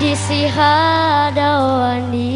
disi hadawani